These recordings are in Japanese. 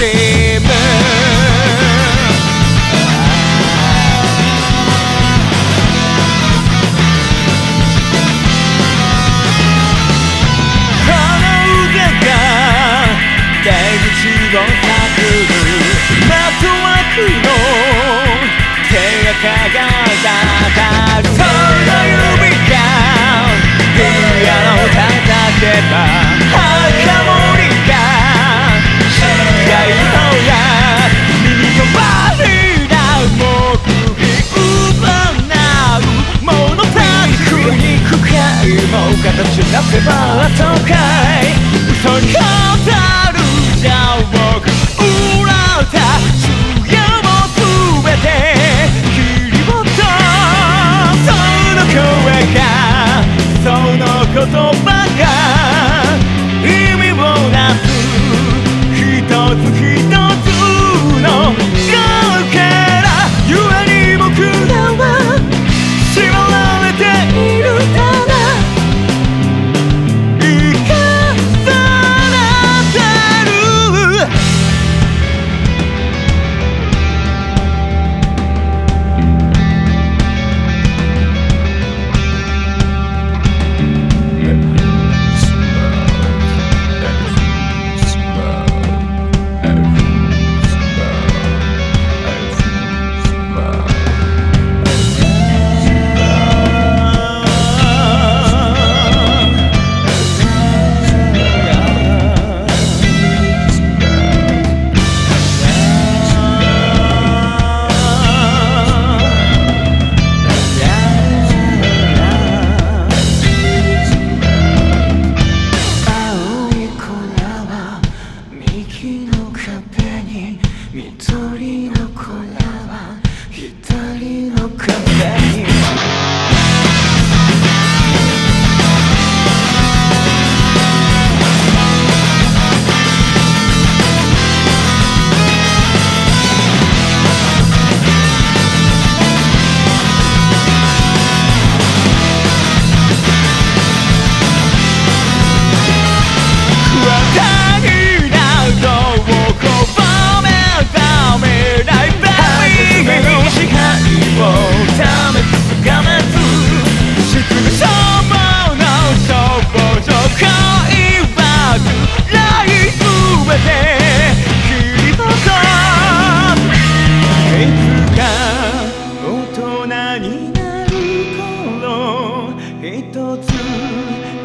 しなせば後悔。嘘に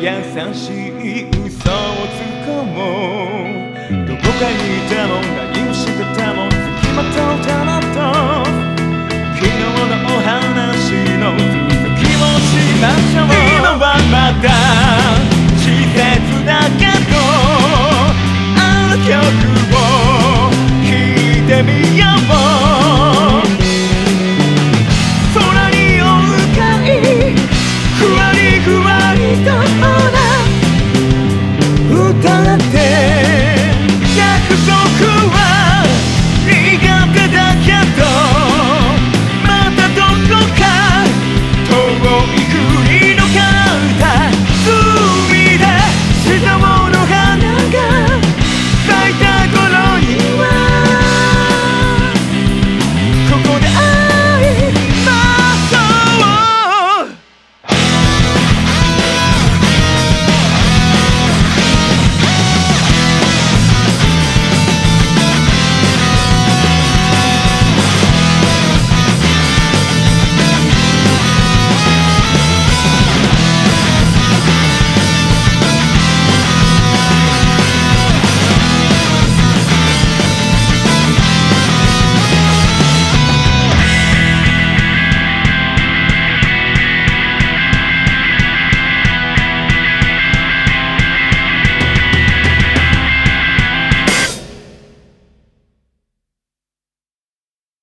優しい嘘をつこうどこかにいたもん何をしてたもん付きまとうたなと昨日のお話の続きをしましょう。今はまだ。季節だけど。ある曲を聴いてみよう。don't own